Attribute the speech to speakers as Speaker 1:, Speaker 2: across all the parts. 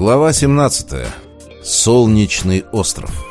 Speaker 1: Глава 17. Солнечный остров.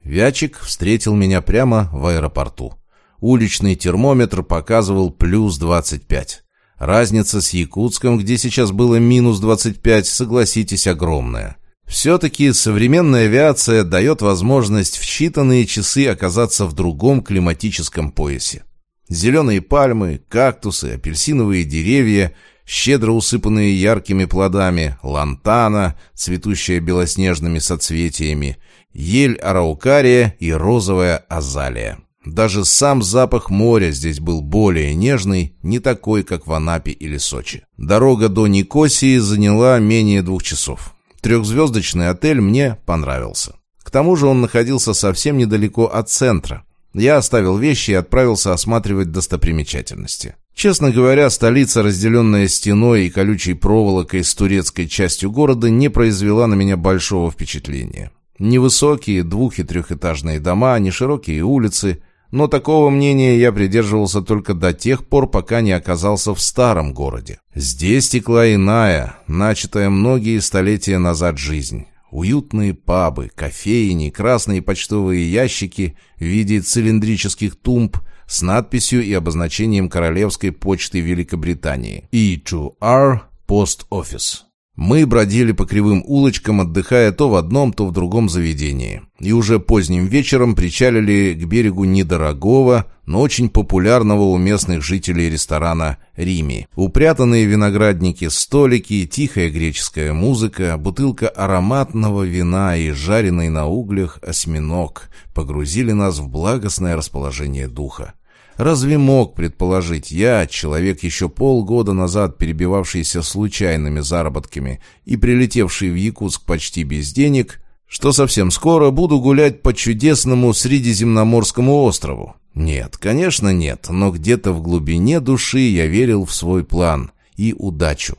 Speaker 1: Вячик встретил меня прямо в аэропорту. Уличный термометр показывал плюс 25. Разница с Якутском, где сейчас было минус 25, согласитесь, огромная. Все-таки современная авиация дает возможность в считанные часы оказаться в другом климатическом поясе. Зеленые пальмы, кактусы, апельсиновые деревья, щедро усыпанные яркими плодами, лантана, цветущая белоснежными соцветиями, ель араукария и розовая азалия. Даже сам запах моря здесь был более нежный, не такой, как в Анапе или Сочи. Дорога до Никосии заняла менее двух часов. Трехзвездочный отель мне понравился. К тому же он находился совсем недалеко от центра, я оставил вещи и отправился осматривать достопримечательности. Честно говоря, столица, разделенная стеной и колючей проволокой с турецкой частью города, не произвела на меня большого впечатления. Невысокие двух- и трехэтажные дома, не широкие улицы, но такого мнения я придерживался только до тех пор, пока не оказался в старом городе. Здесь текла иная, начатая многие столетия назад жизнь. Уютные пабы, кофейни, красные почтовые ящики в виде цилиндрических тумб с надписью и обозначением Королевской почты Великобритании E2R Post Office. Мы бродили по кривым улочкам, отдыхая то в одном, то в другом заведении. И уже поздним вечером причалили к берегу недорогого, но очень популярного у местных жителей ресторана «Рими». Упрятанные виноградники, столики, тихая греческая музыка, бутылка ароматного вина и жареный на углях осьминог погрузили нас в благостное расположение духа. Разве мог предположить я, человек еще полгода назад перебивавшийся случайными заработками и прилетевший в Якутск почти без денег, что совсем скоро буду гулять по чудесному Средиземноморскому острову? Нет, конечно нет, но где-то в глубине души я верил в свой план и удачу.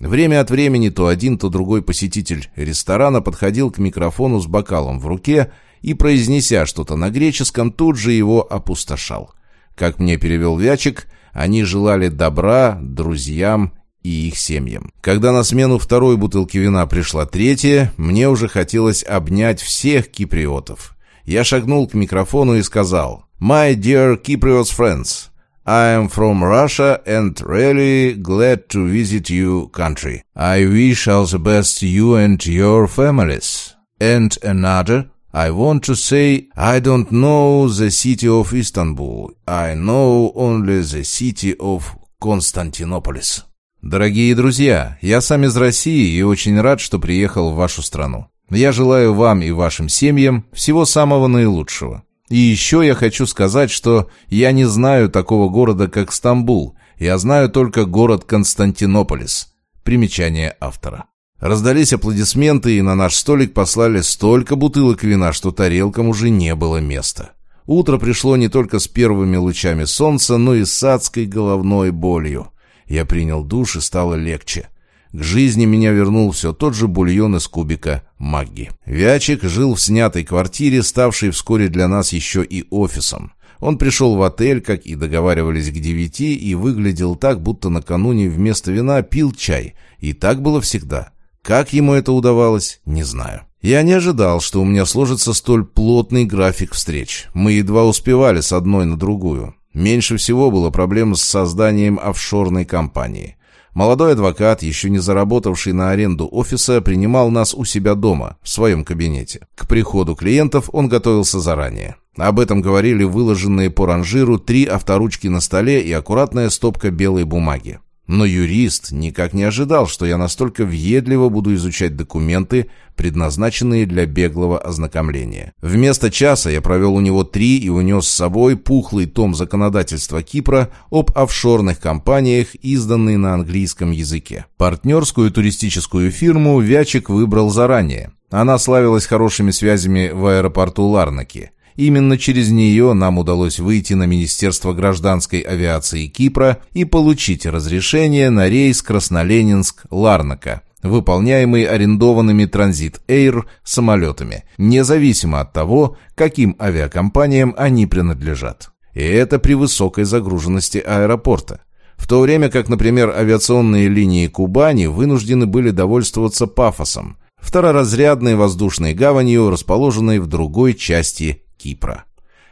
Speaker 1: Время от времени то один, то другой посетитель ресторана подходил к микрофону с бокалом в руке и, произнеся что-то на греческом, тут же его опустошал. Как мне перевел Вячик, они желали добра друзьям и их семьям. Когда на смену второй бутылки вина пришла третья, мне уже хотелось обнять всех киприотов. Я шагнул к микрофону и сказал «My dear Cypriots friends, I am from Russia and really glad to visit you country. I wish all the best you and your families. And another I want to say I don't know the city of Istanbul. I know only the city of Константинополис. Дорогие друзья, я сам из России и очень рад, что приехал в вашу страну. Я желаю вам и вашим семьям всего самого наилучшего. И еще я хочу сказать, что я не знаю такого города, как Стамбул. Я знаю только город Константинополис. Примечание автора. Раздались аплодисменты, и на наш столик послали столько бутылок вина, что тарелкам уже не было места. Утро пришло не только с первыми лучами солнца, но и с адской головной болью. Я принял душ и стало легче. К жизни меня вернул все тот же бульон из кубика Магги. Вячик жил в снятой квартире, ставшей вскоре для нас еще и офисом. Он пришел в отель, как и договаривались к девяти, и выглядел так, будто накануне вместо вина пил чай. И так было всегда. Как ему это удавалось, не знаю. Я не ожидал, что у меня сложится столь плотный график встреч. Мы едва успевали с одной на другую. Меньше всего было проблем с созданием офшорной компании. Молодой адвокат, еще не заработавший на аренду офиса, принимал нас у себя дома, в своем кабинете. К приходу клиентов он готовился заранее. Об этом говорили выложенные по ранжиру три авторучки на столе и аккуратная стопка белой бумаги. Но юрист никак не ожидал, что я настолько въедливо буду изучать документы, предназначенные для беглого ознакомления. Вместо часа я провел у него три и унес с собой пухлый том законодательства Кипра об офшорных компаниях, изданный на английском языке. Партнерскую туристическую фирму Вячик выбрал заранее. Она славилась хорошими связями в аэропорту Ларнаки – Именно через нее нам удалось выйти на Министерство гражданской авиации Кипра и получить разрешение на рейс Красноленинск-Ларнака, выполняемый арендованными Транзит Эйр самолетами, независимо от того, каким авиакомпаниям они принадлежат. И это при высокой загруженности аэропорта. В то время как, например, авиационные линии Кубани вынуждены были довольствоваться пафосом, второразрядной воздушной гаванью, расположенной в другой части Кипра.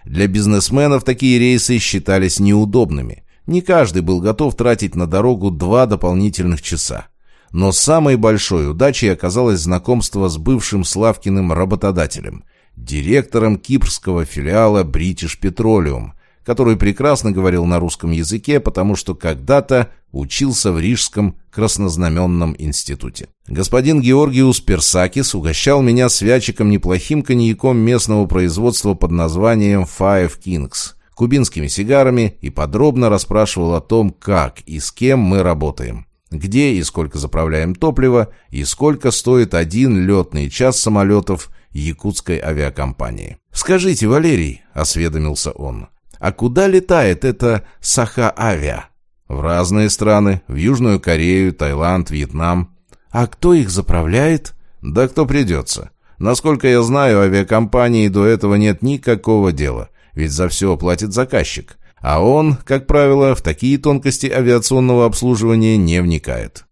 Speaker 1: Для бизнесменов такие рейсы считались неудобными. Не каждый был готов тратить на дорогу два дополнительных часа. Но самой большой удачей оказалось знакомство с бывшим Славкиным работодателем, директором кипрского филиала British Petroleum, который прекрасно говорил на русском языке, потому что когда-то учился в Рижском краснознаменном институте. Господин Георгиус Персакис угощал меня свячиком неплохим коньяком местного производства под названием Five Kings, кубинскими сигарами и подробно расспрашивал о том, как и с кем мы работаем. Где и сколько заправляем топливо, и сколько стоит один летный час самолетов якутской авиакомпании. «Скажите, Валерий», — осведомился он, а куда летает эта Саха-авиа? В разные страны. В Южную Корею, Таиланд, Вьетнам. А кто их заправляет? Да кто придется. Насколько я знаю, авиакомпании до этого нет никакого дела. Ведь за все платит заказчик. А он, как правило, в такие тонкости авиационного обслуживания не вникает.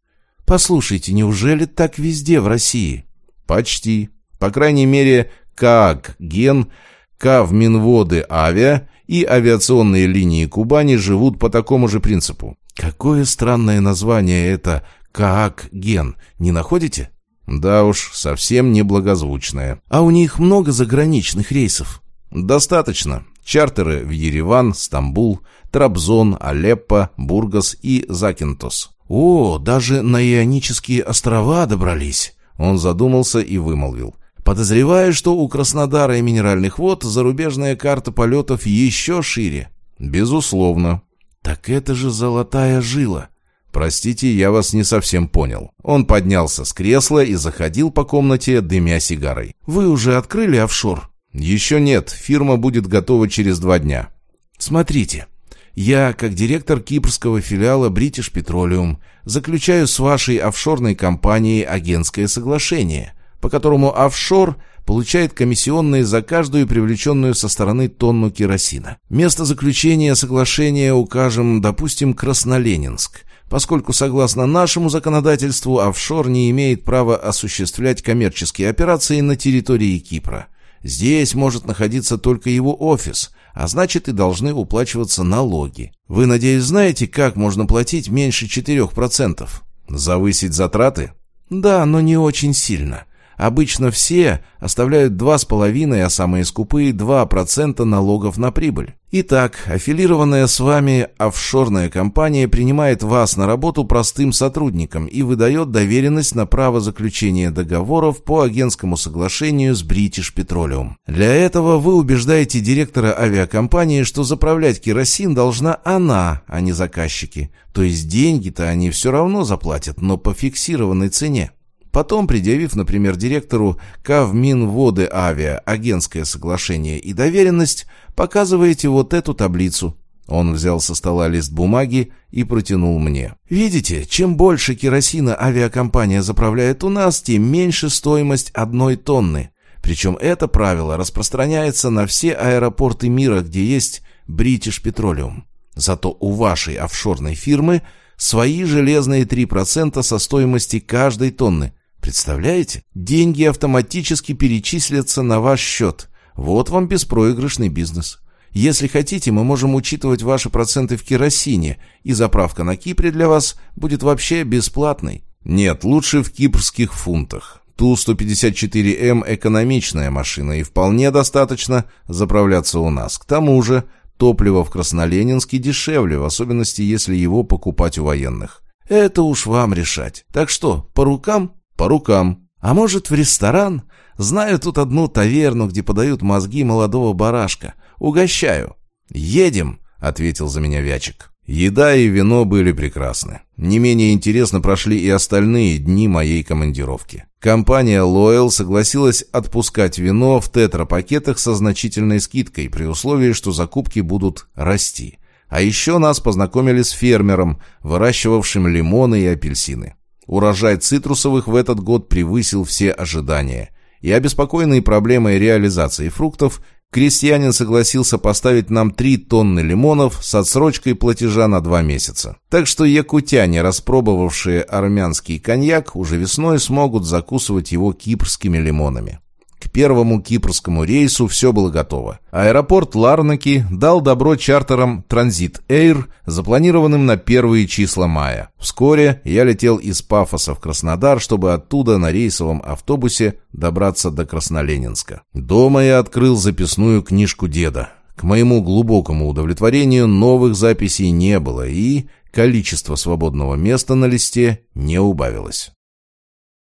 Speaker 1: Послушайте, неужели так везде в России? Почти. По крайней мере, КАГ, ген, КАВ Минводы Авиа и авиационные линии Кубани живут по такому же принципу. Какое странное название это «Каак-ген», не находите? Да уж, совсем неблагозвучное. А у них много заграничных рейсов? Достаточно. Чартеры в Ереван, Стамбул, Трабзон, Алеппо, Бургас и Закинтос. О, даже на Ионические острова добрались. Он задумался и вымолвил. Подозреваю, что у Краснодара и Минеральных вод зарубежная карта полетов еще шире. Безусловно. Так это же золотая жила. Простите, я вас не совсем понял. Он поднялся с кресла и заходил по комнате, дымя сигарой. Вы уже открыли офшор? Еще нет, фирма будет готова через два дня. Смотрите, я, как директор кипрского филиала British Petroleum, заключаю с вашей офшорной компанией агентское соглашение – по которому офшор получает комиссионные за каждую привлеченную со стороны тонну керосина. Место заключения соглашения укажем, допустим, Красноленинск, поскольку, согласно нашему законодательству, офшор не имеет права осуществлять коммерческие операции на территории Кипра. Здесь может находиться только его офис, а значит и должны уплачиваться налоги. Вы, надеюсь, знаете, как можно платить меньше 4%? Завысить затраты? Да, но не очень сильно. Обычно все оставляют 2,5, а самые скупые 2% налогов на прибыль. Итак, аффилированная с вами офшорная компания принимает вас на работу простым сотрудником и выдает доверенность на право заключения договоров по агентскому соглашению с British Petroleum. Для этого вы убеждаете директора авиакомпании, что заправлять керосин должна она, а не заказчики. То есть деньги-то они все равно заплатят, но по фиксированной цене. Потом, предъявив, например, директору Кавминводы Авиа агентское соглашение и доверенность, показываете вот эту таблицу. Он взял со стола лист бумаги и протянул мне. Видите, чем больше керосина авиакомпания заправляет у нас, тем меньше стоимость одной тонны. Причем это правило распространяется на все аэропорты мира, где есть British Petroleum. Зато у вашей офшорной фирмы свои железные 3% со стоимости каждой тонны. Представляете? Деньги автоматически перечислятся на ваш счет. Вот вам беспроигрышный бизнес. Если хотите, мы можем учитывать ваши проценты в керосине, и заправка на Кипре для вас будет вообще бесплатной. Нет, лучше в кипрских фунтах. Ту-154М экономичная машина, и вполне достаточно заправляться у нас. К тому же, топливо в Красноленинске дешевле, в особенности, если его покупать у военных. Это уж вам решать. Так что, по рукам? По рукам. А может, в ресторан? Знаю тут одну таверну, где подают мозги молодого барашка. Угощаю. Едем, ответил за меня Вячик. Еда и вино были прекрасны. Не менее интересно прошли и остальные дни моей командировки. Компания Loyal согласилась отпускать вино в тетрапакетах со значительной скидкой, при условии, что закупки будут расти. А еще нас познакомили с фермером, выращивавшим лимоны и апельсины. Урожай цитрусовых в этот год превысил все ожидания, и обеспокоенные проблемой реализации фруктов, крестьянин согласился поставить нам 3 тонны лимонов с отсрочкой платежа на 2 месяца. Так что якутяне, распробовавшие армянский коньяк, уже весной смогут закусывать его кипрскими лимонами. К первому кипрскому рейсу все было готово. Аэропорт Ларнаки дал добро чартерам Транзит Эйр, запланированным на первые числа мая. Вскоре я летел из Пафоса в Краснодар, чтобы оттуда на рейсовом автобусе добраться до Красноленинска. Дома я открыл записную книжку деда. К моему глубокому удовлетворению новых записей не было, и количество свободного места на листе не убавилось.